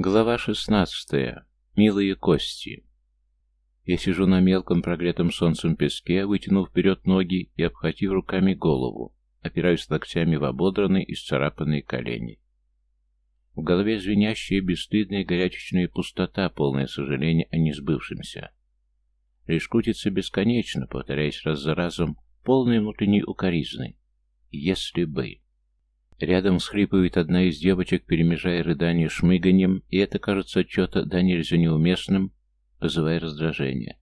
Глава шестнадцатая. Милые кости. Я сижу на мелком прогретом солнцем песке, вытянув вперед ноги и обхватив руками голову, опираюсь локтями в ободранные и сцарапанные колени. В голове звенящая, бесстыдная, горячечная пустота, полное сожаление о несбывшемся. Лишь крутится бесконечно, повторяясь раз за разом, полной внутренней укоризны. Если бы... Рядом схлипывает одна из девочек, перемежая рыдание шмыганием, и это кажется что-то да нельзя неуместным, вызывая раздражение.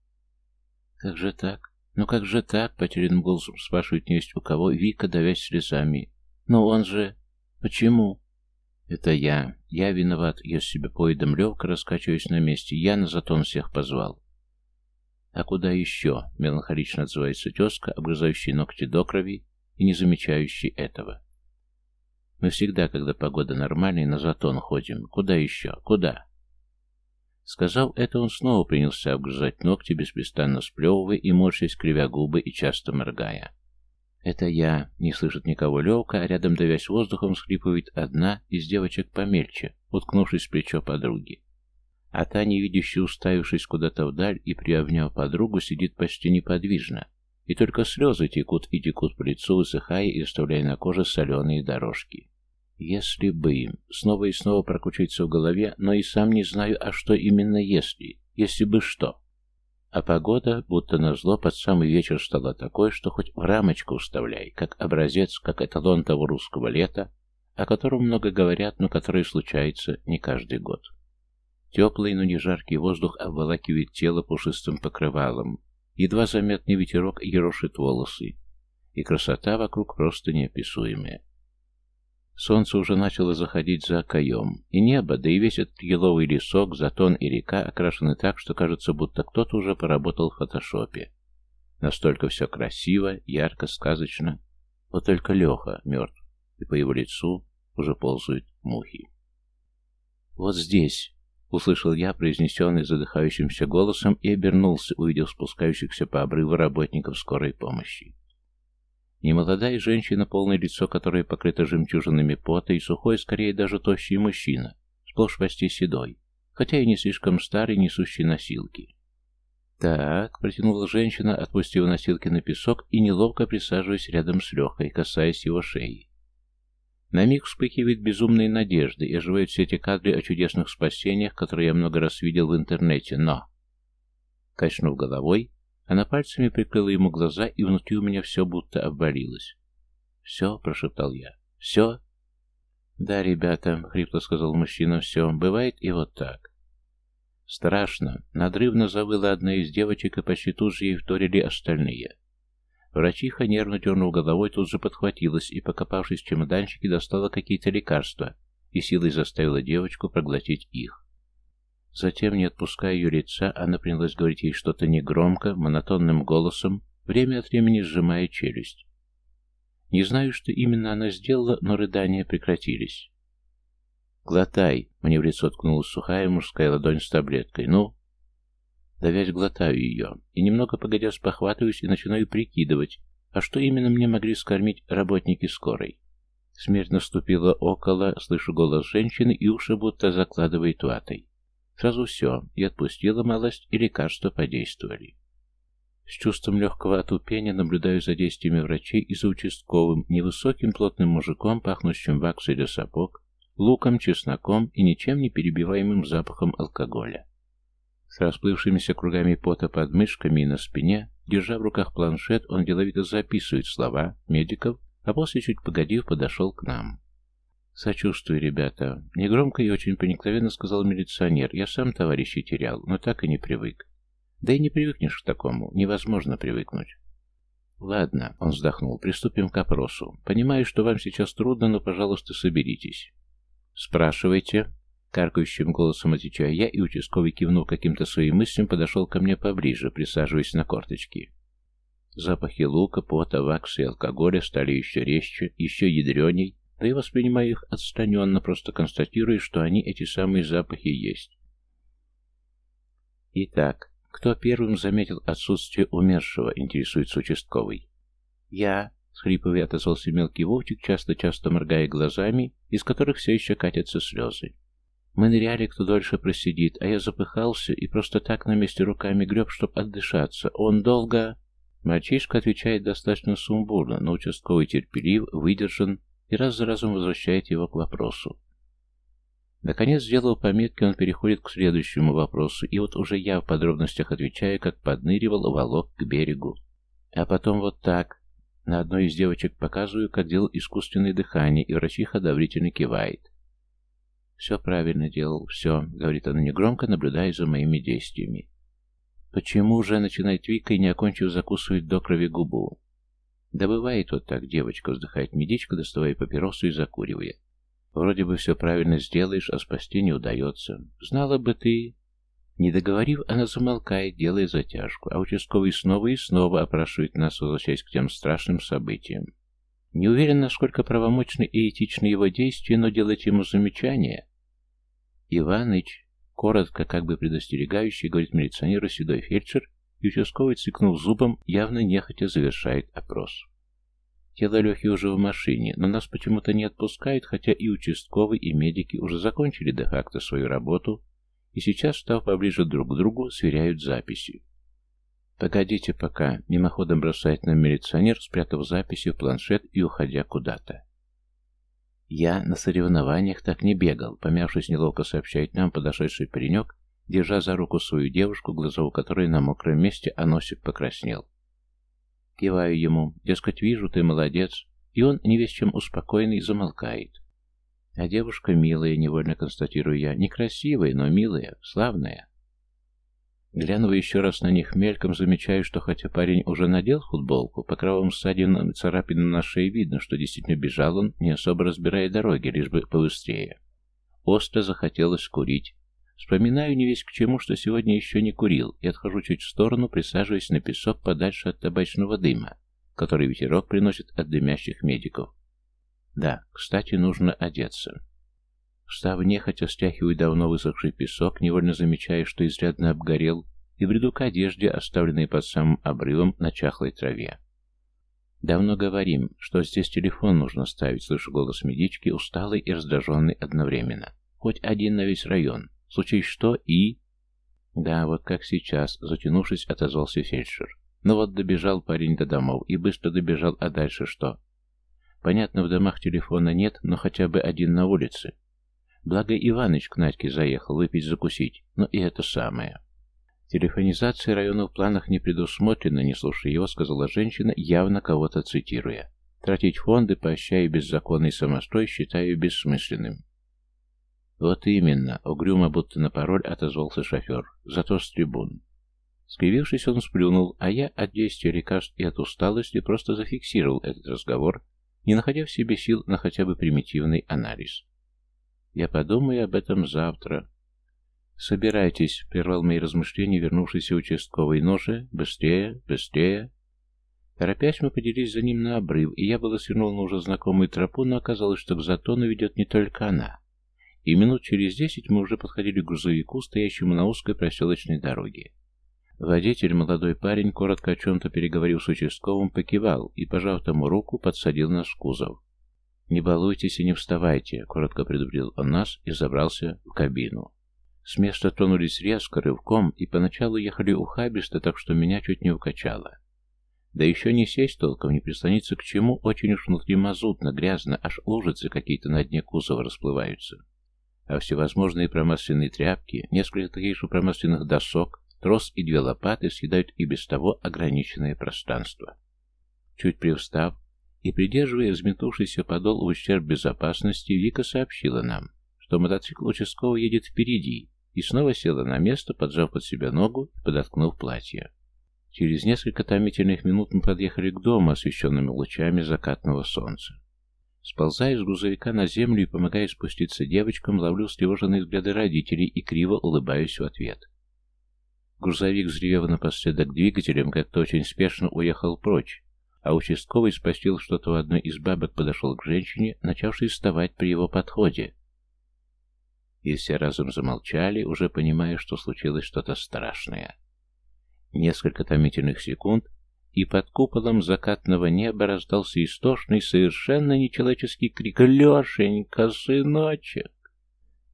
«Как же так? Ну как же так?» — потерянным голосом спрашивает несть у кого, Вика, давясь слезами. «Но он же... Почему?» «Это я. Я виноват. Я себе поедом легко раскачиваюсь на месте. Я на затон всех позвал». «А куда еще?» — меланхолично отзывается тезка, обгрызающий ногти до крови и не замечающий этого. Мы всегда, когда погода нормальная, на затон ходим. Куда еще? Куда?» Сказав это, он снова принялся обгрызать ногти, беспрестанно сплевывая и морщась, кривя губы и часто моргая. «Это я», — не слышит никого Левка, а рядом, давясь воздухом, скрипывает одна из девочек помельче, уткнувшись в плечо подруги. А та, невидяще уставившись куда-то вдаль и приобняв подругу, сидит почти неподвижно, и только слезы текут и текут по лицу, высыхая и оставляя на коже соленые дорожки. Если бы им снова и снова прокручивается в голове, но и сам не знаю, а что именно если, если бы что. А погода, будто назло, под самый вечер стала такой, что хоть в рамочку вставляй, как образец, как эталон того русского лета, о котором много говорят, но который случается не каждый год. Теплый, но не жаркий воздух обволакивает тело пушистым покрывалом, Едва заметный ветерок ерошит волосы, и красота вокруг просто неописуемая. Солнце уже начало заходить за окоем, и небо, да и весь этот еловый лесок, затон и река окрашены так, что кажется, будто кто-то уже поработал в фотошопе. Настолько все красиво, ярко, сказочно. Вот только Леха мертв, и по его лицу уже ползают мухи. «Вот здесь», Услышал я, произнесенный задыхающимся голосом, и обернулся, увидев спускающихся по обрыву работников скорой помощи. Немолодая женщина, полное лицо которое покрыто жемчужинами пота, и сухой, скорее даже тощий мужчина, сплошь почти седой, хотя и не слишком старый, несущий носилки. «Так», — протянула женщина, отпустив носилки на песок и неловко присаживаясь рядом с Лехой, касаясь его шеи. На миг вспыхивает безумные надежды и оживают все эти кадры о чудесных спасениях, которые я много раз видел в интернете, но... Качнув головой, она пальцами прикрыла ему глаза, и внутри у меня все будто обвалилось. «Все», — прошептал я, — «все». «Да, ребята», — хрипло сказал мужчина, — «все, бывает и вот так». Страшно. Надрывно завыла одна из девочек, и почти тут же ей вторили остальные. Врачиха, нервно дернув головой, тут же подхватилась и, покопавшись в чемоданчике, достала какие-то лекарства и силой заставила девочку проглотить их. Затем, не отпуская ее лица, она принялась говорить ей что-то негромко, монотонным голосом, время от времени сжимая челюсть. Не знаю, что именно она сделала, но рыдания прекратились. «Глотай!» — мне в лицо ткнулась сухая мужская ладонь с таблеткой. «Ну?» Давясь глотаю ее, и немного погодя спохватываюсь и начинаю прикидывать, а что именно мне могли скормить работники скорой. Смерть наступила около, слышу голос женщины, и уши будто закладывает ватой. Сразу все, и отпустила малость, и лекарства подействовали. С чувством легкого отупения наблюдаю за действиями врачей и за участковым, невысоким плотным мужиком, пахнущим ваксой для сапог, луком, чесноком и ничем не перебиваемым запахом алкоголя. С расплывшимися кругами пота под мышками и на спине, держа в руках планшет, он деловито записывает слова медиков, а после, чуть погодив, подошел к нам. «Сочувствую, ребята», — негромко и очень проникновенно сказал милиционер. «Я сам товарищей терял, но так и не привык. Да и не привыкнешь к такому, невозможно привыкнуть». «Ладно», — он вздохнул, — «приступим к опросу. Понимаю, что вам сейчас трудно, но, пожалуйста, соберитесь». «Спрашивайте», Каркающим голосом отвечаю я, и участковый, кивнув каким-то своим мыслям, подошел ко мне поближе, присаживаясь на корточки. Запахи лука, пота, вакса и алкоголя стали еще резче, еще ядреней, да и воспринимаю их отстраненно, просто констатируя, что они, эти самые запахи, есть. Итак, кто первым заметил отсутствие умершего, интересуется участковый. Я, схлипывая, отозвался мелкий Вовчик, часто-часто моргая глазами, из которых все еще катятся слезы. Мы ныряли, кто дольше просидит, а я запыхался и просто так на месте руками греб, чтоб отдышаться. Он долго... Мальчишка отвечает достаточно сумбурно, но участковый терпелив, выдержан и раз за разом возвращает его к вопросу. Наконец, сделав пометки, он переходит к следующему вопросу, и вот уже я в подробностях отвечаю, как подныривал волок к берегу. А потом вот так. На одной из девочек показываю, как делал искусственное дыхание, и врачиха одобрительно кивает. «Все правильно делал, все», — говорит она негромко, наблюдая за моими действиями. «Почему же?» — начинает Вика и, не окончив, закусывает до крови губу. «Да бывает вот так, девочка», — вздыхает медичка, доставая папиросу и закуривая. «Вроде бы все правильно сделаешь, а спасти не удается. Знала бы ты...» Не договорив, она замолкает, делая затяжку, а участковый снова и снова опрашивает нас, возвращаясь к тем страшным событиям. Не уверен, насколько правомочны и этичны его действия, но делать ему замечания... Иваныч, Коротко, как бы предостерегающий, говорит милиционеру седой фельдшер, и участковый, цикнув зубом, явно нехотя завершает опрос. Тело Лехи уже в машине, но нас почему-то не отпускают, хотя и участковый, и медики уже закончили де-факто свою работу, и сейчас, став поближе друг к другу, сверяют записи. «Погодите пока», — мимоходом бросает нам милиционер, спрятав записи в планшет и уходя куда-то. «Я на соревнованиях так не бегал», — помявшись неловко сообщает нам подошедший паренек, держа за руку свою девушку, глаза у которой на мокром месте, а носик покраснел. Киваю ему, дескать, вижу, ты молодец, и он, не весь чем успокоенный, замолкает. А девушка милая, невольно констатирую я, некрасивая, но милая, славная. Глянув еще раз на них мельком, замечаю, что хотя парень уже надел футболку, по кровавым ссадинам и царапинам на шее видно, что действительно бежал он, не особо разбирая дороги, лишь бы побыстрее. Остро захотелось курить. Вспоминаю не весь к чему, что сегодня еще не курил, и отхожу чуть в сторону, присаживаясь на песок подальше от табачного дыма, который ветерок приносит от дымящих медиков. Да, кстати, нужно одеться. Встав нехотя, стряхиваю давно высохший песок, невольно замечая, что изрядно обгорел, и бреду к одежде, оставленной под самым обрывом на чахлой траве. «Давно говорим, что здесь телефон нужно ставить», — слышу голос медички, усталый и раздраженный одновременно. «Хоть один на весь район. Случай что и...» «Да, вот как сейчас», — затянувшись, отозвался фельдшер. «Ну вот добежал парень до домов и быстро добежал, а дальше что?» «Понятно, в домах телефона нет, но хотя бы один на улице. Благо Иваныч к Надьке заехал выпить-закусить, но и это самое. Телефонизация района в планах не предусмотрена, не слушая его, сказала женщина, явно кого-то цитируя. Тратить фонды, поощряя беззаконный самострой, считаю бессмысленным. Вот именно, угрюмо, будто на пароль отозвался шофер, зато с трибун. Скривившись, он сплюнул, а я от действия лекарств и от усталости просто зафиксировал этот разговор, не находя в себе сил на хотя бы примитивный анализ. Я подумаю об этом завтра. Собирайтесь, прервал мои размышления вернувшийся участковый. Ну быстрее, быстрее. Торопясь, мы поделились за ним на обрыв, и я было свернул на уже знакомую тропу, но оказалось, что к затону ведет не только она. И минут через десять мы уже подходили к грузовику, стоящему на узкой проселочной дороге. Водитель, молодой парень, коротко о чем-то переговорил с участковым, покивал и, пожав тому руку, подсадил нас в кузов. «Не балуйтесь и не вставайте», — коротко предупредил он нас и забрался в кабину. С места тронулись резко, рывком, и поначалу ехали ухабисто, так что меня чуть не укачало. Да еще не сесть толком, не прислониться к чему, очень уж внутри мазутно, грязно, аж лужицы какие-то на дне кузова расплываются. А всевозможные промасленные тряпки, несколько таких же промасленных досок, трос и две лопаты съедают и без того ограниченное пространство. Чуть привстав, и, придерживая взметнувшийся подол в ущерб безопасности, Вика сообщила нам, что мотоцикл участкового едет впереди, и снова села на место, поджав под себя ногу и подоткнув платье. Через несколько томительных минут мы подъехали к дому, освещенными лучами закатного солнца. Сползая с грузовика на землю и помогая спуститься девочкам, ловлю встревоженные взгляды родителей и криво улыбаюсь в ответ. Грузовик, взревев напоследок двигателем, как-то очень спешно уехал прочь, а участковый спастил что-то у одной из бабок, подошел к женщине, начавшей вставать при его подходе. И все разом замолчали, уже понимая, что случилось что-то страшное. Несколько томительных секунд, и под куполом закатного неба раздался истошный, совершенно нечеловеческий крик «Лешенька, сыночек!»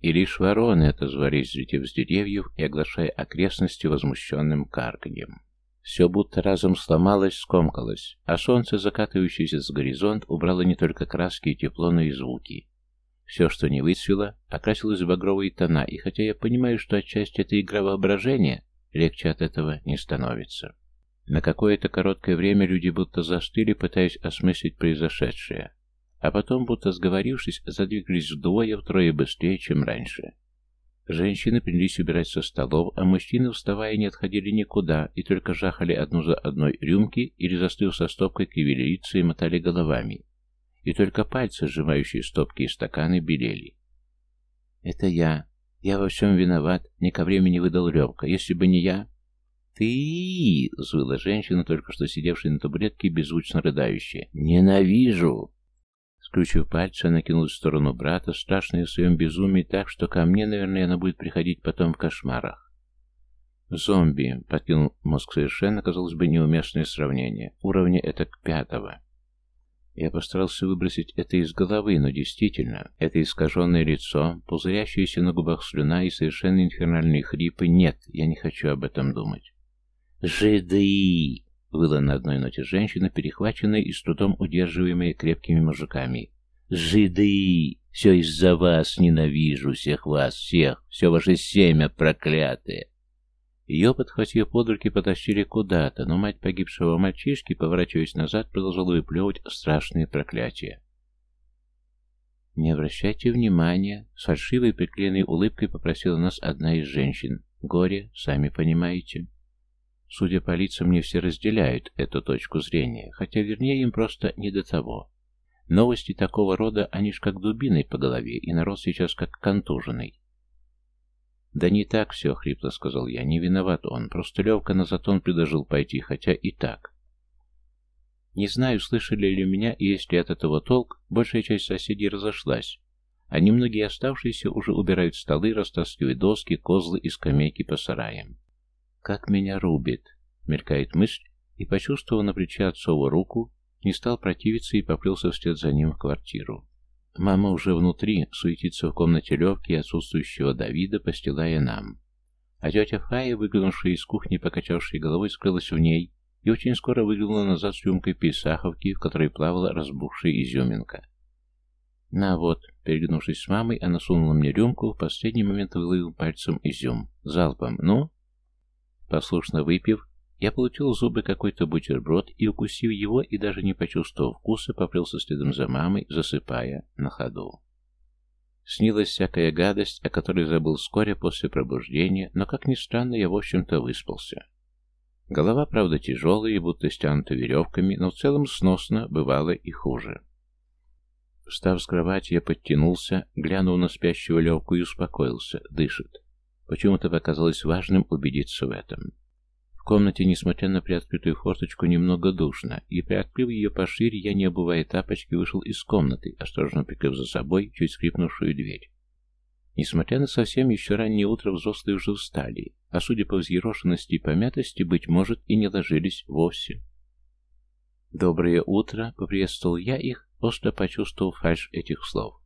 И лишь вороны отозвались, взлетев с деревьев и оглашая окрестности возмущенным карканьем. Все будто разом сломалось, скомкалось, а солнце, закатывающееся с горизонт, убрало не только краски и тепло, но и звуки. Все, что не выцвело, окрасилось в багровые тона, и хотя я понимаю, что отчасти это игра воображения, легче от этого не становится. На какое-то короткое время люди будто застыли, пытаясь осмыслить произошедшее, а потом, будто сговорившись, задвигались вдвое-втрое быстрее, чем раньше. Женщины принялись убирать со столов, а мужчины, вставая, не отходили никуда и только жахали одну за одной рюмки или, застыв со стопкой, кривили и мотали головами. И только пальцы, сжимающие стопки и стаканы, белели. «Это я. Я во всем виноват. Не ко времени выдал Левка. Если бы не я...» «Ты!» — взвыла женщина, только что сидевшая на табуретке, беззвучно рыдающая. «Ненавижу!» Скручив пальцы, она кинулась в сторону брата, страшная в своем безумии так, что ко мне, наверное, она будет приходить потом в кошмарах. «Зомби», — подкинул мозг совершенно, казалось бы, неуместное сравнение. Уровня это к пятого. Я постарался выбросить это из головы, но действительно, это искаженное лицо, пузырящееся на губах слюна и совершенно инфернальные хрипы, нет, я не хочу об этом думать. «Жиды!» Выла на одной ноте женщина, перехваченная и с трудом удерживаемая крепкими мужиками. «Жиды! Все из-за вас ненавижу, всех вас, всех! Все ваше семя проклятое!» Ее, подхватив под руки, потащили куда-то, но мать погибшего мальчишки, поворачиваясь назад, продолжала выплевывать страшные проклятия. «Не обращайте внимания!» С фальшивой приклеенной улыбкой попросила нас одна из женщин. «Горе, сами понимаете». Судя по лицам, не все разделяют эту точку зрения, хотя вернее им просто не до того. Новости такого рода, они ж как дубиной по голове, и народ сейчас как контуженный. «Да не так все», — хрипло сказал я, — «не виноват он, просто Левка на затон предложил пойти, хотя и так». Не знаю, слышали ли меня и есть ли от этого толк, большая часть соседей разошлась, а немногие оставшиеся уже убирают столы, растаскивают доски, козлы и скамейки по сараям. «Как меня рубит!» — мелькает мысль, и, почувствовав на плече отцову руку, не стал противиться и поплелся вслед за ним в квартиру. Мама уже внутри, суетится в комнате Левки и отсутствующего Давида, постилая нам. А тетя Фая, выглянувшая из кухни, покачавшей головой, скрылась в ней и очень скоро выглянула назад с рюмкой писаховки, в которой плавала разбухшая изюминка. «На вот», — переглянувшись с мамой, она сунула мне рюмку, в последний момент выловил пальцем изюм. Залпом. «Ну?» Послушно выпив, я получил зубы какой-то бутерброд и, укусив его и даже не почувствовав вкуса, поплелся следом за мамой, засыпая на ходу. Снилась всякая гадость, о которой забыл вскоре после пробуждения, но, как ни странно, я, в общем-то, выспался. Голова, правда, тяжелая и будто стянута веревками, но в целом сносно, бывало и хуже. Встав с кровати, я подтянулся, глянул на спящего Левку и успокоился. Дышит. Почему-то показалось важным убедиться в этом. В комнате, несмотря на приоткрытую форточку, немного душно, и, приоткрыв ее пошире, я, не обувая тапочки, вышел из комнаты, осторожно прикрыв за собой чуть скрипнувшую дверь. Несмотря на совсем еще раннее утро, взрослые уже устали, а судя по взъерошенности и помятости, быть может, и не ложились вовсе. «Доброе утро!» — поприветствовал я их, остро почувствовал фальшь этих слов.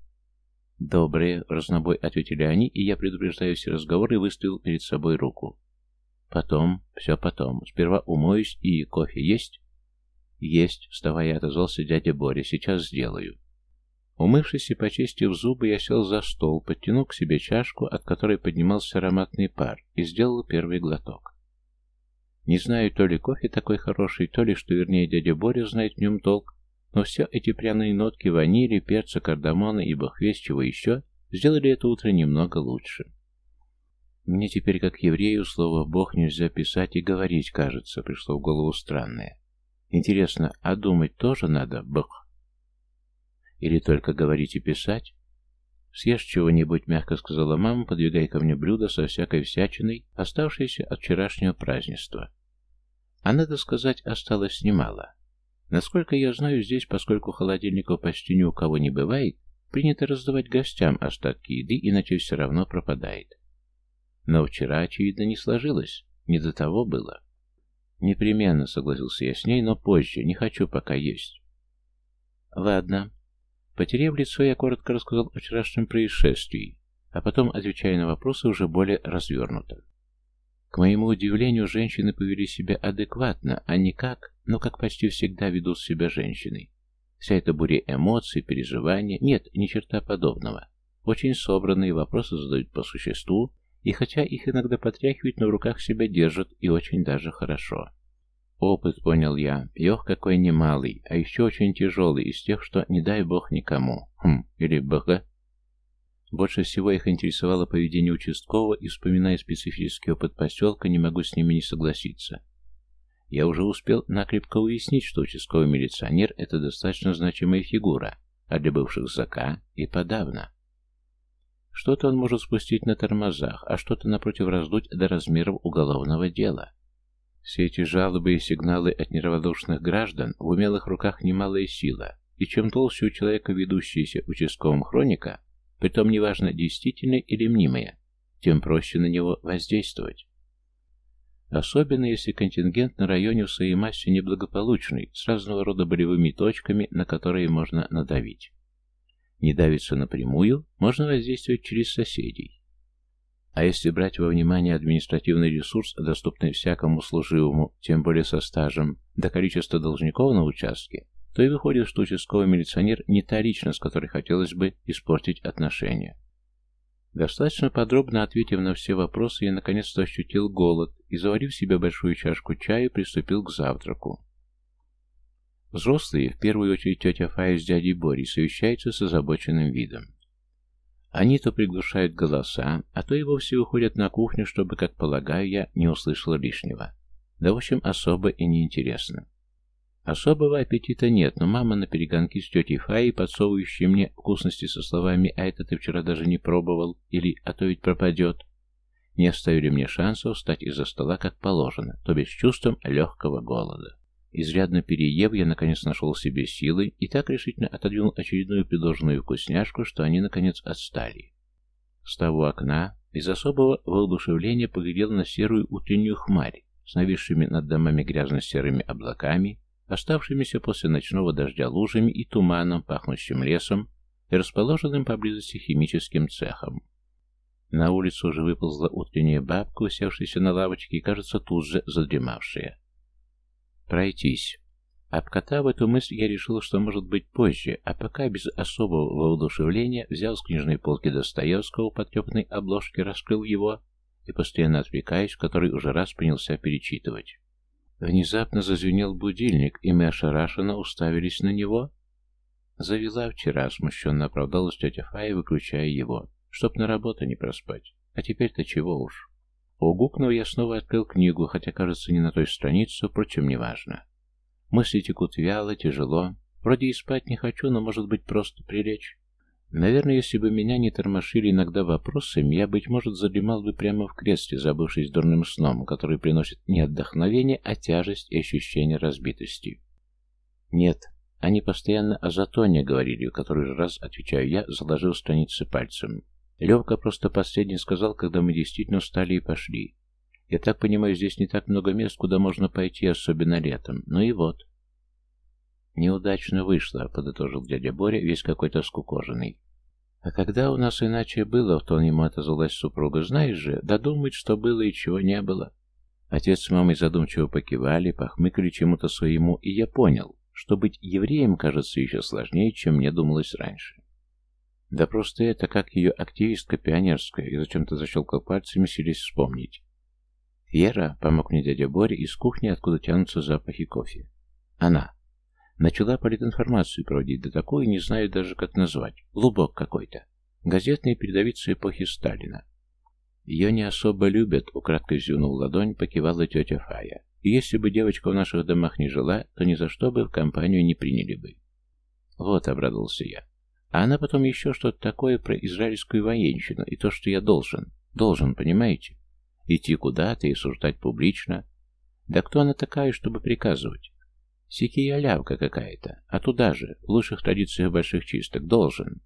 «Добрые», — разнобой ответили они, и я, предупреждаю все разговоры, выставил перед собой руку. «Потом, все потом. Сперва умоюсь и кофе есть?» «Есть», — вставая, отозвался дядя Боря. «Сейчас сделаю». Умывшись и почистив зубы, я сел за стол, подтянул к себе чашку, от которой поднимался ароматный пар, и сделал первый глоток. Не знаю, то ли кофе такой хороший, то ли, что вернее дядя Боря знает в нем толк, но все эти пряные нотки ванили, перца, кардамона и бог весть чего еще сделали это утро немного лучше. Мне теперь, как еврею, слово «бог» нельзя писать и говорить, кажется, пришло в голову странное. Интересно, а думать тоже надо «бог»? Или только говорить и писать? «Съешь чего-нибудь», — мягко сказала мама, подвигая ко мне блюдо со всякой всячиной, оставшееся от вчерашнего празднества. А надо сказать, осталось немало. Насколько я знаю, здесь, поскольку холодильников почти ни у кого не бывает, принято раздавать гостям остатки еды, иначе все равно пропадает. Но вчера, очевидно, не сложилось. Не до того было. Непременно согласился я с ней, но позже, не хочу пока есть. Ладно. Потеряв лицо, я коротко рассказал о вчерашнем происшествии. а потом, отвечая на вопросы, уже более развернуто. К моему удивлению, женщины повели себя адекватно, а не как, но как почти всегда ведут себя женщины. Вся эта буря эмоций, переживаний, нет, ни черта подобного. Очень собранные вопросы задают по существу, и хотя их иногда потряхивают, но в руках себя держат, и очень даже хорошо. Опыт, понял я, Йох какой немалый, а еще очень тяжелый, из тех, что не дай бог никому. Хм, или бг. Больше всего их интересовало поведение участкового, и, вспоминая специфический опыт поселка, не могу с ними не согласиться. Я уже успел накрепко уяснить, что участковый милиционер – это достаточно значимая фигура, а для бывших ЗК и подавно. Что-то он может спустить на тормозах, а что-то, напротив, раздуть до размеров уголовного дела. Все эти жалобы и сигналы от неравнодушных граждан в умелых руках немалая сила, и чем толще у человека ведущаяся участковым хроника, притом неважно, действительная или мнимая, тем проще на него воздействовать. Особенно если контингент на районе в своей массе неблагополучный, с разного рода болевыми точками, на которые можно надавить. Не давиться напрямую, можно воздействовать через соседей. А если брать во внимание административный ресурс, доступный всякому служивому, тем более со стажем, до количества должников на участке, то и выходит, что участковый милиционер не та личность, с которой хотелось бы испортить отношения. Достаточно подробно ответив на все вопросы, я наконец-то ощутил голод и, заварив себе большую чашку чая, приступил к завтраку. Взрослые, в первую очередь тетя Фая с дядей Борей, совещаются с озабоченным видом. Они то приглушают голоса, а то и вовсе уходят на кухню, чтобы, как полагаю, я не услышал лишнего. Да, в общем, особо и неинтересно. Особого аппетита нет, но мама на перегонки с тетей Фаей, подсовывающей мне вкусности со словами «А это ты вчера даже не пробовал» или «А то ведь пропадет», не оставили мне шанса встать из-за стола как положено, то без чувством легкого голода. Изрядно переев, я наконец нашел себе силы и так решительно отодвинул очередную предложенную вкусняшку, что они наконец отстали. Став у окна, из особого воодушевления поглядел на серую утреннюю хмарь с нависшими над домами грязно-серыми облаками, оставшимися после ночного дождя лужами и туманом, пахнущим лесом и расположенным поблизости химическим цехом. На улицу уже выползла утренняя бабка, усевшаяся на лавочке и, кажется, тут же задремавшая. Пройтись. Обкатав эту мысль, я решил, что может быть позже, а пока без особого воодушевления взял с книжной полки Достоевского потрепанной обложки, раскрыл его и, постоянно отвлекаясь, который уже раз принялся перечитывать. Внезапно зазвенел будильник, и мы ошарашенно уставились на него. Завела вчера, смущенно оправдалась тетя Фая, выключая его, чтоб на работу не проспать. А теперь-то чего уж. Угукнув, я снова открыл книгу, хотя, кажется, не на той странице, впрочем, неважно. Мысли текут вяло, тяжело. Вроде и спать не хочу, но, может быть, просто прилечь. Наверное, если бы меня не тормошили иногда вопросами, я, быть может, задремал бы прямо в кресле, забывшись дурным сном, который приносит не отдохновение, а тяжесть и ощущение разбитости. Нет, они постоянно о затоне говорили, который же раз отвечаю я, заложив страницы пальцем. Левка просто последний сказал, когда мы действительно встали и пошли. Я так понимаю, здесь не так много мест, куда можно пойти, особенно летом. Ну и вот. Неудачно вышло, подытожил дядя Боря, весь какой-то скукоженный. А когда у нас иначе было, в тон ему отозвалась супруга, знаешь же, додумать, что было и чего не было. Отец с мамой задумчиво покивали, похмыкали чему-то своему, и я понял, что быть евреем кажется еще сложнее, чем мне думалось раньше. Да просто это, как ее активистка пионерская, и зачем-то защелкал пальцами, селись вспомнить. Вера, помог мне дядя Боря, из кухни, откуда тянутся запахи кофе. Она. Начала политинформацию проводить, да такую не знаю даже, как назвать. Лубок какой-то. Газетные передовицы эпохи Сталина. Ее не особо любят, украдкой зюнул ладонь, покивала тетя Фая. И если бы девочка в наших домах не жила, то ни за что бы в компанию не приняли бы. Вот, обрадовался я. А она потом еще что-то такое про израильскую военщину и то, что я должен. Должен, понимаете? Идти куда-то и суждать публично. Да кто она такая, чтобы приказывать? Сикия лявка какая-то. А туда же, в лучших традициях больших чисток, должен.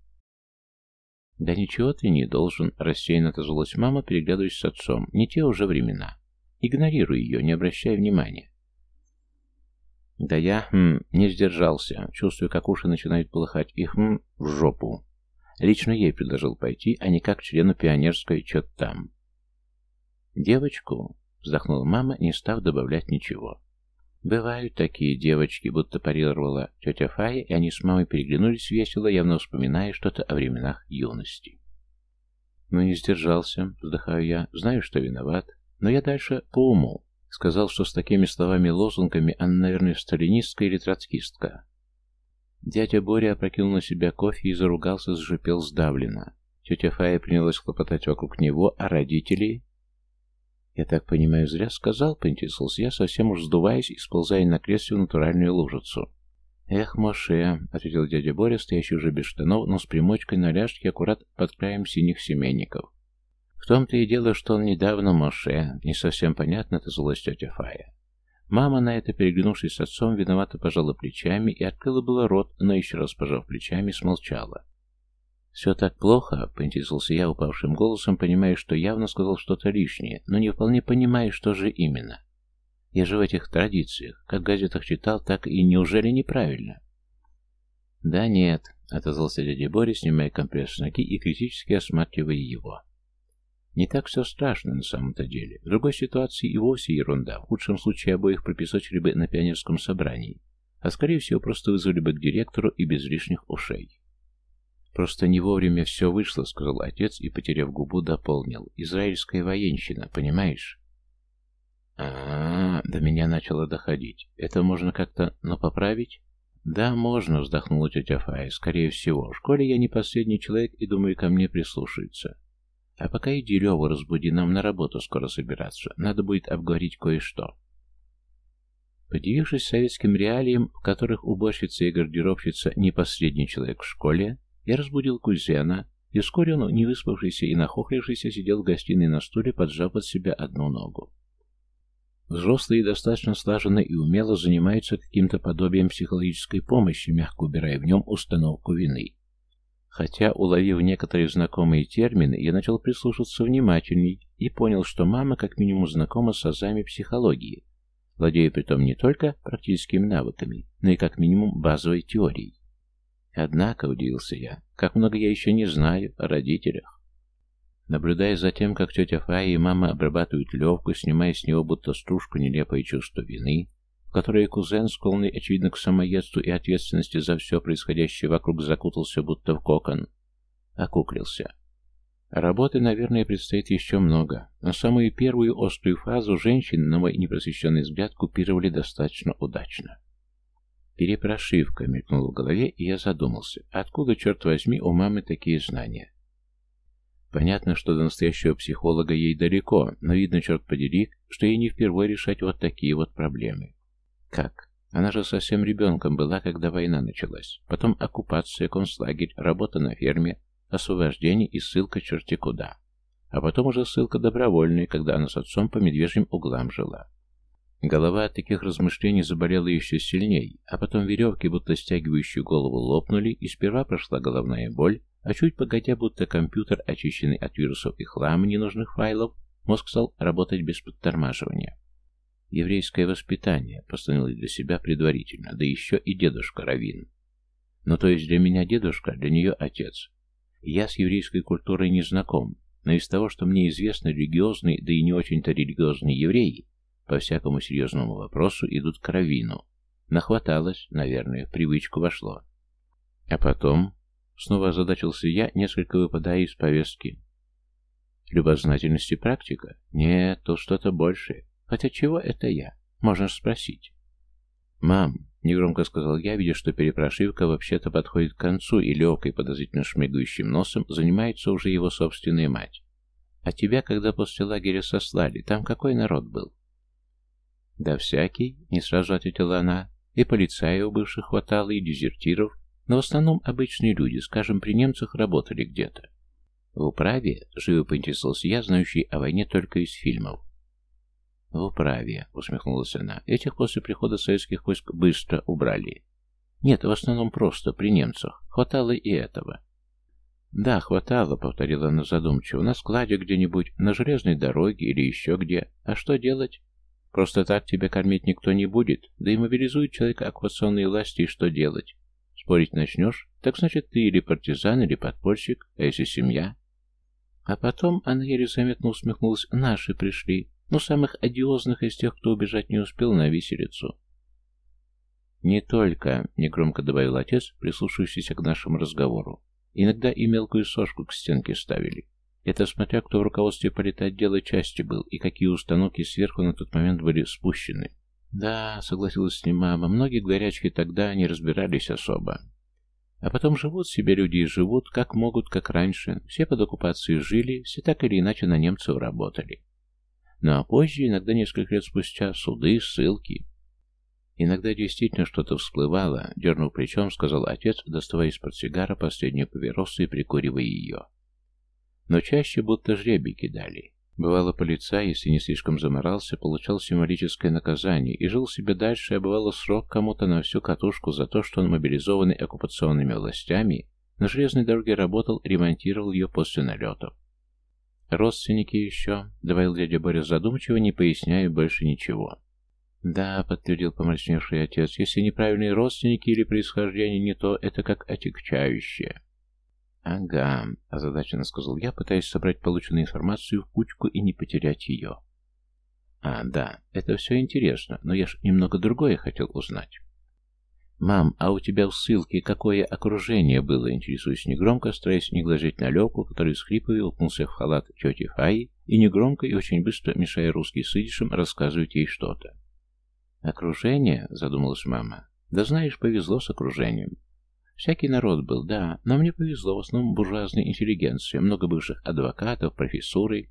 Да ничего ты не должен, рассеянно отозвалась мама, переглядываясь с отцом. Не те уже времена. Игнорируй ее, не обращай внимания. Да я, хм, не сдержался, чувствую, как уши начинают полыхать, и хм, в жопу. Лично ей предложил пойти, а не как члену пионерской чё там. «Девочку?» — вздохнула мама, не став добавлять ничего. «Бывают такие девочки», — будто парировала тетя Фая, и они с мамой переглянулись весело, явно вспоминая что-то о временах юности. «Ну, не сдержался», — вздыхаю я. «Знаю, что виноват, но я дальше по уму». Сказал, что с такими словами-лозунгами она, наверное, сталинистка или троцкистка. Дядя Боря опрокинул на себя кофе и заругался, зашипел сдавленно. Тетя Фая принялась хлопотать вокруг него, а родители... «Я так понимаю, зря сказал», — поинтересовался я, совсем уж сдуваясь и сползая на кресле в натуральную лужицу. «Эх, Моше», — ответил дядя Боря, стоящий уже без штанов, но с примочкой на ляжке аккурат под краем синих семейников. «В том-то и дело, что он недавно Моше. Не совсем понятно, это злость тетя Фая. Мама на это, переглянувшись с отцом, виновато пожала плечами и открыла было рот, но еще раз пожав плечами, смолчала. «Все так плохо?» — поинтересовался я упавшим голосом, понимая, что явно сказал что-то лишнее, но не вполне понимая, что же именно. Я же в этих традициях, как в газетах читал, так и неужели неправильно? «Да нет», — отозвался дядя Боря, снимая компресс с ноги и критически осматривая его. Не так все страшно на самом-то деле. В другой ситуации и вовсе ерунда. В худшем случае обоих пропесочили бы на пионерском собрании. А скорее всего просто вызвали бы к директору и без лишних ушей. «Просто не вовремя все вышло», — сказал отец и, потеряв губу, дополнил. «Израильская военщина, понимаешь?» а, -а, -а до меня начало доходить. Это можно как-то, но поправить?» «Да, можно», — вздохнула тетя Фая. «Скорее всего. В школе я не последний человек и, думаю, ко мне прислушаются. А пока иди, Леву, разбуди, нам на работу скоро собираться. Надо будет обговорить кое-что. Подивившись советским реалиям, в которых уборщица и гардеробщица не последний человек в школе, я разбудил кузена, и вскоре он, не выспавшийся и нахохлившийся, сидел в гостиной на стуле, поджав под себя одну ногу. Взрослые достаточно слаженно и умело занимаются каким-то подобием психологической помощи, мягко убирая в нем установку вины. Хотя, уловив некоторые знакомые термины, я начал прислушиваться внимательней и понял, что мама как минимум знакома с азами психологии, владея притом не только практическими навыками, но и как минимум базовой теорией. Однако, удивился я, как много я еще не знаю о родителях. Наблюдая за тем, как тетя Фая и мама обрабатывают Левку, снимая с него будто стружку нелепое чувство вины, в которое кузен, склонный, очевидно, к самоедству и ответственности за все происходящее вокруг, закутался будто в кокон, окуклился. Работы, наверное, предстоит еще много, но самую первую острую фазу женщин, на мой непросвещенный взгляд, купировали достаточно удачно. Перепрошивка мелькнула в голове, и я задумался, откуда, черт возьми, у мамы такие знания? Понятно, что до настоящего психолога ей далеко, но видно, черт подери, что ей не впервые решать вот такие вот проблемы. Как? Она же совсем ребенком была, когда война началась. Потом оккупация, концлагерь, работа на ферме, освобождение и ссылка черти куда. А потом уже ссылка добровольная, когда она с отцом по медвежьим углам жила. Голова от таких размышлений заболела еще сильней, а потом веревки, будто стягивающие голову, лопнули, и сперва прошла головная боль, а чуть погодя, будто компьютер, очищенный от вирусов и хлама ненужных файлов, мозг стал работать без подтормаживания. Еврейское воспитание, постановил для себя предварительно, да еще и дедушка Равин. Ну, то есть для меня дедушка, для нее отец. Я с еврейской культурой не знаком, но из того, что мне известно, религиозные, да и не очень-то религиозные евреи, по всякому серьезному вопросу идут к Равину. Нахваталось, наверное, в привычку вошло. А потом, снова озадачился я, несколько выпадая из повестки. Любознательность и практика? Нет, то что-то большее. Хотя чего это я? Можно спросить. «Мам», — негромко сказал я, видя, что перепрошивка вообще-то подходит к концу, и легкой, подозрительно шмыгающим носом занимается уже его собственная мать. «А тебя, когда после лагеря сослали, там какой народ был?» «Да всякий», — не сразу ответила она. «И полицаев бывших хватало, и дезертиров, но в основном обычные люди, скажем, при немцах работали где-то». «В управе?» — живо поинтересовался я, знающий о войне только из фильмов. «В управе», — усмехнулась она. «Этих после прихода советских войск быстро убрали». «Нет, в основном просто, при немцах. Хватало и этого». «Да, хватало», — повторила она задумчиво. «На складе где-нибудь, на железной дороге или еще где. А что делать? Просто так тебя кормить никто не будет, да и мобилизует человека оккупационные власти, и что делать? Спорить начнешь, так значит ты или партизан, или подпольщик, а если семья? А потом она еле заметно усмехнулась. Наши пришли. Ну, самых одиозных из тех, кто убежать не успел на виселицу. «Не только», — негромко добавил отец, прислушивающийся к нашему разговору. «Иногда и мелкую сошку к стенке ставили. Это смотря кто в руководстве политотдела части был и какие установки сверху на тот момент были спущены. Да, согласилась с ним мама, многие горячки тогда не разбирались особо. А потом живут себе люди и живут, как могут, как раньше. Все под оккупацией жили, все так или иначе на немцев работали. Ну а позже, иногда несколько лет спустя, суды, ссылки. Иногда действительно что-то всплывало, дернув плечом, сказал отец, доставая из портсигара последнюю папиросу и прикуривая ее. Но чаще будто жребий кидали. Бывало, полицай, если не слишком заморался, получал символическое наказание и жил себе дальше, а бывало срок кому-то на всю катушку за то, что он мобилизованный оккупационными властями, на железной дороге работал, ремонтировал ее после налетов. «Родственники еще», — добавил дядя Боря задумчиво, не поясняя больше ничего. «Да», — подтвердил помрачневший отец, — «если неправильные родственники или происхождение не то, это как отягчающее». «Ага», — озадаченно сказал я, пытаясь собрать полученную информацию в кучку и не потерять ее. «А, да, это все интересно, но я ж немного другое хотел узнать». «Мам, а у тебя в ссылке какое окружение было?» Интересуюсь негромко, стараясь не глазеть на Левку, который с хрипой упнулся в халат тети Фаи и негромко и очень быстро, мешая русский с идишем, рассказывать ей что-то. «Окружение?» — задумалась мама. «Да знаешь, повезло с окружением. Всякий народ был, да, но мне повезло, в основном буржуазная интеллигенция, много бывших адвокатов, профессуры.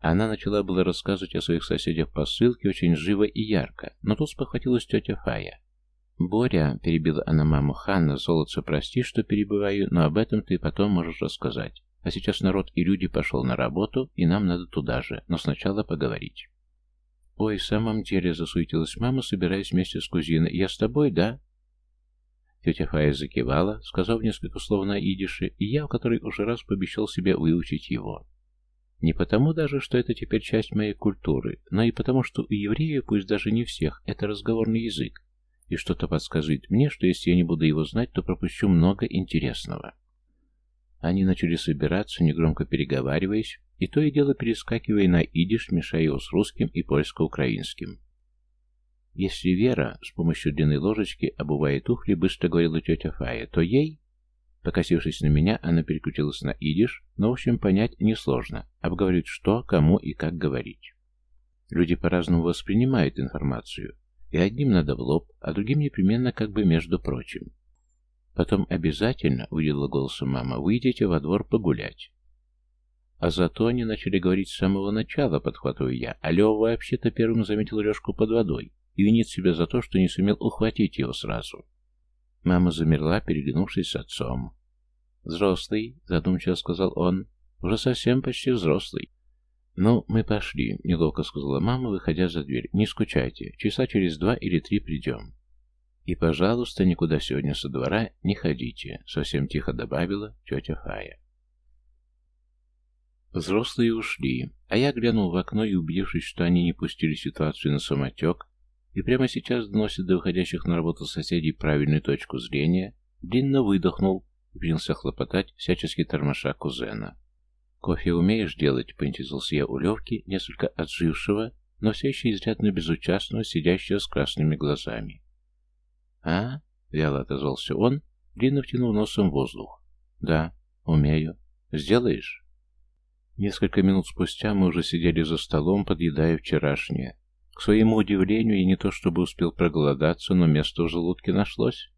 Она начала было рассказывать о своих соседях по ссылке очень живо и ярко, но тут спохватилась тетя Фая. «Боря», — перебила она маму, — «Ханна, золотце, прости, что перебываю, но об этом ты потом можешь рассказать. А сейчас народ и люди пошел на работу, и нам надо туда же, но сначала поговорить». «Ой, в самом деле», — засуетилась мама, собираясь вместе с кузиной. «Я с тобой, да?» Тетя Фая закивала, сказав несколько слов на идише, и я, в который уже раз пообещал себе выучить его. Не потому даже, что это теперь часть моей культуры, но и потому, что у евреев, пусть даже не всех, это разговорный язык, и что-то подсказывает мне, что если я не буду его знать, то пропущу много интересного. Они начали собираться, негромко переговариваясь, и то и дело перескакивая на идиш, мешая его с русским и польско-украинским. Если Вера с помощью длинной ложечки обувает туфли, быстро говорила тетя Фая, то ей, покосившись на меня, она переключилась на идиш, но, в общем, понять несложно, обговорить что, кому и как говорить. Люди по-разному воспринимают информацию, и одним надо в лоб, а другим непременно как бы между прочим. Потом обязательно, увидела голосом мама, выйдете во двор погулять. А зато они начали говорить с самого начала, подхватываю я, а Лева вообще-то первым заметил Лешку под водой и винит себя за то, что не сумел ухватить его сразу. Мама замерла, переглянувшись с отцом. «Взрослый», — задумчиво сказал он, — «уже совсем почти взрослый». «Ну, мы пошли», — неловко сказала мама, выходя за дверь. «Не скучайте, часа через два или три придем». «И, пожалуйста, никуда сегодня со двора не ходите», — совсем тихо добавила тетя Фая. Взрослые ушли, а я глянул в окно и, убедившись, что они не пустили ситуацию на самотек, и прямо сейчас доносит до выходящих на работу соседей правильную точку зрения, длинно выдохнул и принялся хлопотать, всячески тормоша кузена. «Кофе умеешь делать?» — поинтересовался я у Левки, несколько отжившего, но все еще изрядно безучастного, сидящего с красными глазами. «А?» — вяло отозвался он, длинно втянув носом воздух. «Да, умею. Сделаешь?» Несколько минут спустя мы уже сидели за столом, подъедая вчерашнее. К своему удивлению, я не то чтобы успел проголодаться, но место в желудке нашлось.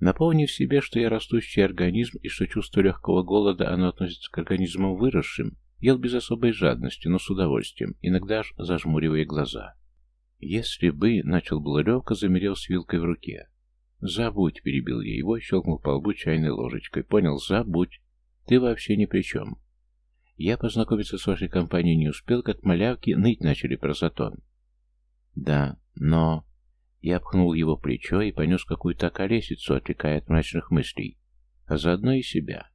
Напомнив себе, что я растущий организм и что чувство легкого голода оно относится к организмам выросшим, ел без особой жадности, но с удовольствием, иногда аж зажмуривая глаза. «Если бы...» — начал было Левка, замерел с вилкой в руке. «Забудь», — перебил я его, щелкнул по лбу чайной ложечкой. «Понял, забудь. Ты вообще ни при чем. Я познакомиться с вашей компанией не успел, как малявки ныть начали про Затон. Да, но... Я пхнул его плечо и понес какую-то колесицу, отвлекая от мрачных мыслей, а заодно и себя.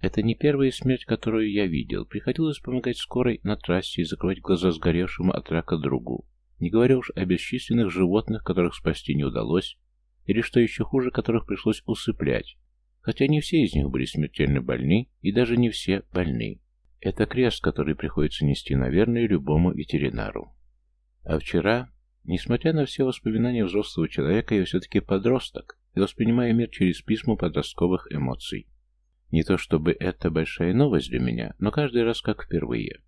Это не первая смерть, которую я видел. Приходилось помогать скорой на трассе и закрывать глаза сгоревшему от рака другу. Не говоря уж о бесчисленных животных, которых спасти не удалось, или, что еще хуже, которых пришлось усыплять, хотя не все из них были смертельно больны, и даже не все больны. Это крест, который приходится нести, наверное, любому ветеринару. А вчера, несмотря на все воспоминания взрослого человека, я все-таки подросток и воспринимаю мир через письму подростковых эмоций. Не то чтобы это большая новость для меня, но каждый раз как впервые.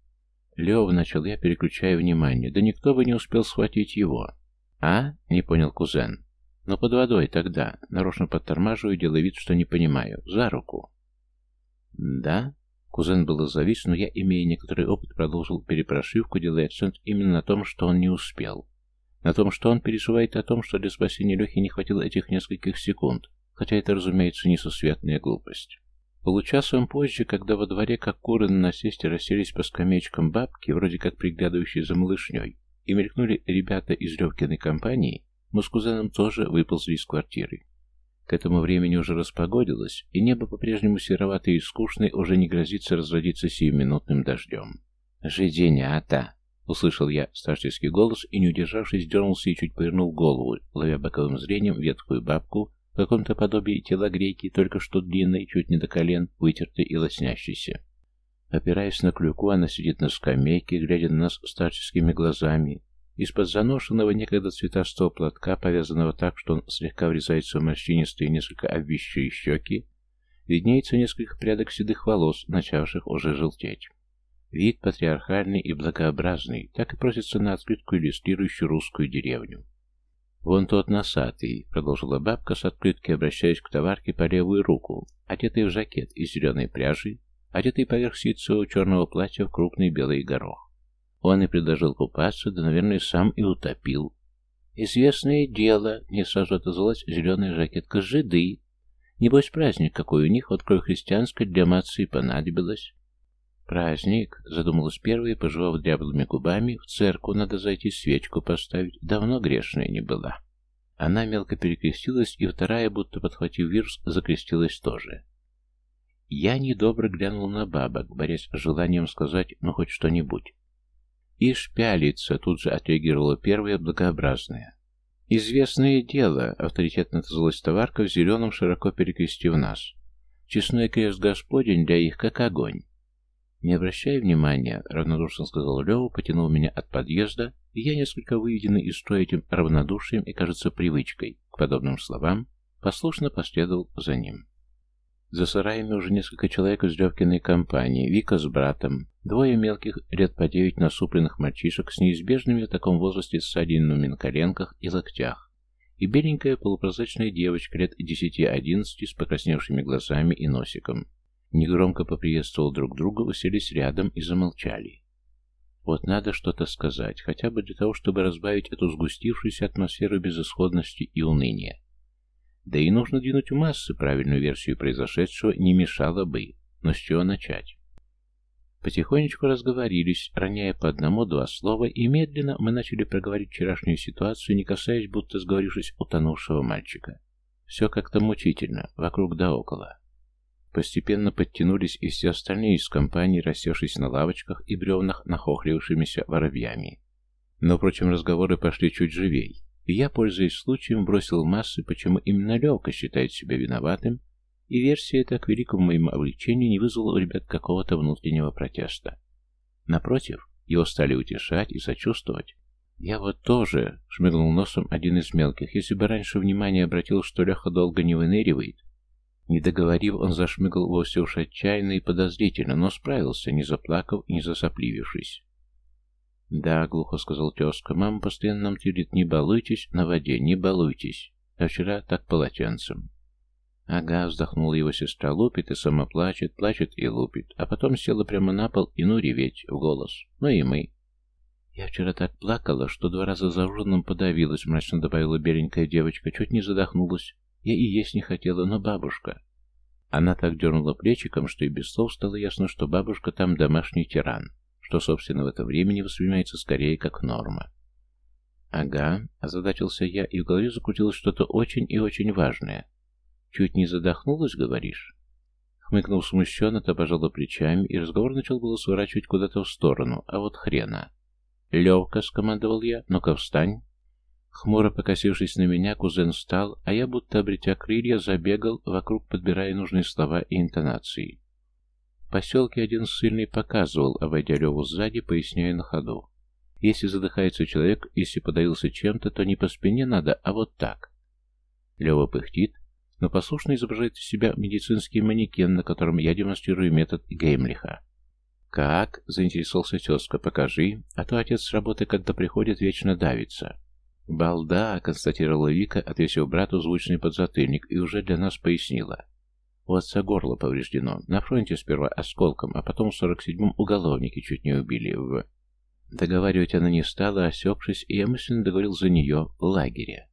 Лев, начал я, переключая внимание, да никто бы не успел схватить его. А? Не понял кузен. Но под водой тогда. Нарочно подтормаживаю, делая вид, что не понимаю. За руку. Да? Кузен был завис, но я, имея некоторый опыт, продолжил перепрошивку, делая акцент именно на том, что он не успел. На том, что он переживает о том, что для спасения Лехи не хватило этих нескольких секунд, хотя это, разумеется, несусветная глупость. Получасом позже, когда во дворе, как куры на насесте, расселись по скамеечкам бабки, вроде как приглядывающие за малышней, и мелькнули ребята из Левкиной компании, мы с кузеном тоже выползли из квартиры. К этому времени уже распогодилось, и небо по-прежнему сероватое и скучное уже не грозится разродиться сиюминутным дождем. «Жиденята!» — услышал я старческий голос и, не удержавшись, дернулся и чуть повернул голову, ловя боковым зрением ветхую бабку в каком-то подобии телогрейки, только что длинной, чуть не до колен, вытертой и лоснящейся. Опираясь на клюку, она сидит на скамейке, глядя на нас старческими глазами, из-под заношенного некогда цветастого платка, повязанного так, что он слегка врезается в морщинистые несколько обвисшие щеки, виднеется несколько прядок седых волос, начавших уже желтеть. Вид патриархальный и благообразный, так и просится на открытку, иллюстрирующую русскую деревню. «Вон тот носатый», — продолжила бабка с открыткой, обращаясь к товарке по левую руку, одетый в жакет из зеленой пряжи, одетый поверх ситцевого черного платья в крупный белый горох. Он и предложил купаться, да, наверное, сам и утопил. Известное дело, не сразу отозвалась зеленая жакетка, жиды. Небось, праздник какой у них, вот кровь христианская для мации понадобилось. Праздник, задумалась первая, пожевав дряблыми губами, в церкву надо зайти свечку поставить, давно грешная не была. Она мелко перекрестилась, и вторая, будто подхватив вирус, закрестилась тоже. Я недобро глянул на бабок, борясь с желанием сказать, ну, хоть что-нибудь. «Ишь пялится», — тут же отреагировала первая благообразная. «Известное дело», — авторитетно отозвалась товарка в зеленом, широко перекрестив нас. «Честной крест Господень для их, как огонь». «Не обращай внимания», — равнодушно сказал Лева, потянул меня от подъезда, и я, несколько выведенный из строя этим равнодушием и, кажется, привычкой к подобным словам, послушно последовал за ним. За сараями уже несколько человек из Левкиной компании, Вика с братом, двое мелких, лет по девять насупленных мальчишек с неизбежными в таком возрасте ссадинами на коленках и локтях, и беленькая полупрозрачная девочка лет десяти-одиннадцати с покрасневшими глазами и носиком. Негромко поприветствовал друг друга, уселись рядом и замолчали. Вот надо что-то сказать, хотя бы для того, чтобы разбавить эту сгустившуюся атмосферу безысходности и уныния. Да и нужно двинуть в массы правильную версию произошедшего не мешало бы. Но с чего начать? Потихонечку разговорились, роняя по одному-два слова, и медленно мы начали проговорить вчерашнюю ситуацию, не касаясь, будто сговорившись, утонувшего мальчика. Все как-то мучительно, вокруг да около. Постепенно подтянулись и все остальные из компании, рассевшись на лавочках и бревнах, нахохлившимися воробьями. Но, впрочем, разговоры пошли чуть живей. И я, пользуясь случаем, бросил массы, почему именно Левка считает себя виноватым, и версия эта, к великому моему облегчению, не вызвала у ребят какого-то внутреннего протеста. Напротив, его стали утешать и сочувствовать. «Я вот тоже», — шмыгнул носом один из мелких, «если бы раньше внимание обратил, что Леха долго не выныривает». Не договорив, он зашмыгал вовсе уж отчаянно и подозрительно, но справился, не заплакав и не засопливившись. «Да», — глухо сказал тезка, — «мама постоянно нам твердит, не балуйтесь на воде, не балуйтесь. А вчера так полотенцем». «Ага», — вздохнула его сестра, лупит и сама плачет, плачет и лупит, а потом села прямо на пол и ну реветь в голос. Ну и мы. «Я вчера так плакала, что два раза за ужином подавилась», — мрачно добавила беленькая девочка, чуть не задохнулась. «Я и есть не хотела, но бабушка...» Она так дернула плечиком, что и без слов стало ясно, что бабушка там домашний тиран что, собственно, в это время воспринимается скорее как норма. «Ага», — озадачился я, и в голове закрутилось что-то очень и очень важное. «Чуть не задохнулась, говоришь?» Хмыкнул смущенно, то пожала плечами, и разговор начал было сворачивать куда-то в сторону, а вот хрена. «Левка», — скомандовал я, — «ну-ка встань». Хмуро покосившись на меня, кузен встал, а я, будто обретя крылья, забегал, вокруг подбирая нужные слова и интонации. В поселке один ссыльный показывал, обойдя Леву сзади, поясняя на ходу. Если задыхается человек, если подавился чем-то, то не по спине надо, а вот так. Лева пыхтит, но послушно изображает из себя медицинский манекен, на котором я демонстрирую метод Геймлиха. «Как?» — заинтересовался тезка. «Покажи, а то отец с работы, когда приходит, вечно давится». «Балда», — констатировала Вика, отвесив брату звучный подзатыльник, и уже для нас пояснила. У отца горло повреждено. На фронте сперва осколком, а потом в сорок седьмом уголовники чуть не убили в... Договаривать она не стала, осекшись, и я мысленно договорил за нее в лагере.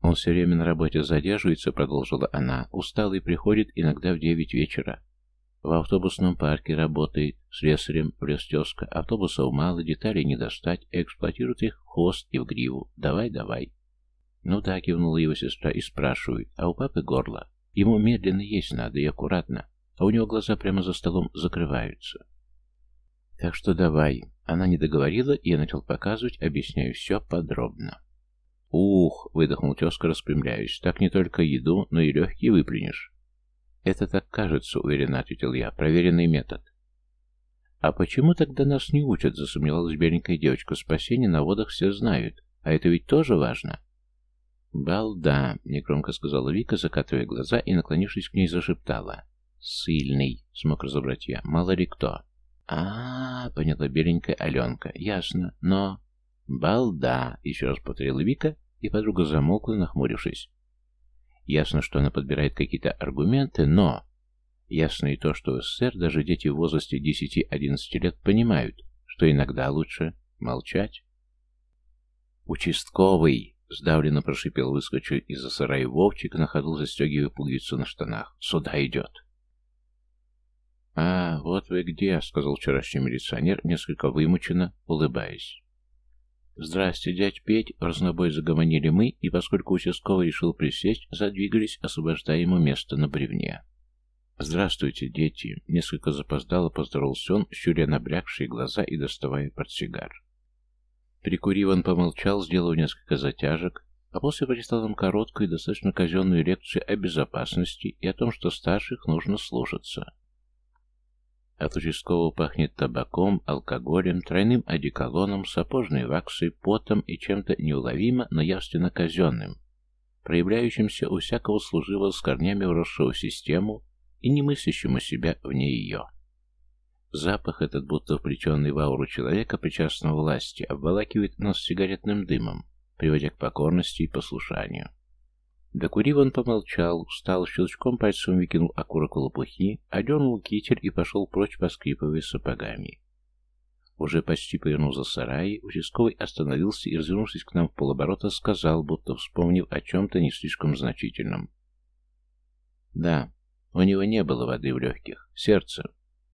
«Он все время на работе задерживается», — продолжила она. «Усталый приходит иногда в девять вечера. В автобусном парке работает, слесарем, плюс тезка. Автобусов мало, деталей не достать, эксплуатирует их в хвост и в гриву. Давай, давай. Ну да, кивнула его сестра и спрашивает, а у папы горло? Ему медленно есть надо и аккуратно, а у него глаза прямо за столом закрываются. Так что давай. Она не договорила, и я начал показывать, объясняю все подробно. «Ух!» — выдохнул тезка, распрямляюсь. «Так не только еду, но и легкие выплюнешь. «Это так кажется», — уверенно ответил я. «Проверенный метод». «А почему тогда нас не учат?» — засомневалась беленькая девочка. «Спасение на водах все знают. А это ведь тоже важно». «Балда», — негромко сказала Вика, закатывая глаза и, наклонившись к ней, зашептала. «Сильный», — смог разобрать я. «Мало ли кто». А, -а, -а поняла беленькая Аленка. «Ясно, но...» «Балда», — еще раз повторила Вика, и подруга замолкла, нахмурившись. Ясно, что она подбирает какие-то аргументы, но... Ясно и то, что в СССР даже дети в возрасте 10-11 лет понимают, что иногда лучше молчать. «Участковый!» — сдавленно прошипел выскочив из-за сарая Вовчик, на ходу застегивая пуговицу на штанах. «Сюда идет!» «А, вот вы где!» — сказал вчерашний милиционер, несколько вымученно, улыбаясь. «Здрасте, дядь Петь!» — разнобой загомонили мы, и поскольку участковый решил присесть, задвигались, освобождая ему место на бревне. «Здравствуйте, дети!» — несколько запоздало поздоровался он, щуря набрякшие глаза и доставая портсигар. Прикурив, он помолчал, сделав несколько затяжек, а после прочитал нам короткую и достаточно казенную лекцию о безопасности и о том, что старших нужно слушаться. От участкового пахнет табаком, алкоголем, тройным одеколоном, сапожной ваксой, потом и чем-то неуловимо, но явственно казенным, проявляющимся у всякого служивого с корнями вросшего в систему и не мыслящему себя вне ее. Запах этот, будто вплетенный в ауру человека, причастного власти, обволакивает нас сигаретным дымом, приводя к покорности и послушанию. Докурив, он помолчал, встал, щелчком пальцем выкинул окурок лопухи, одернул китель и пошел прочь, поскрипывая сапогами. Уже почти повернул за сарай, участковый остановился и, развернувшись к нам в полоборота, сказал, будто вспомнив о чем-то не слишком значительном. Да, у него не было воды в легких, сердце.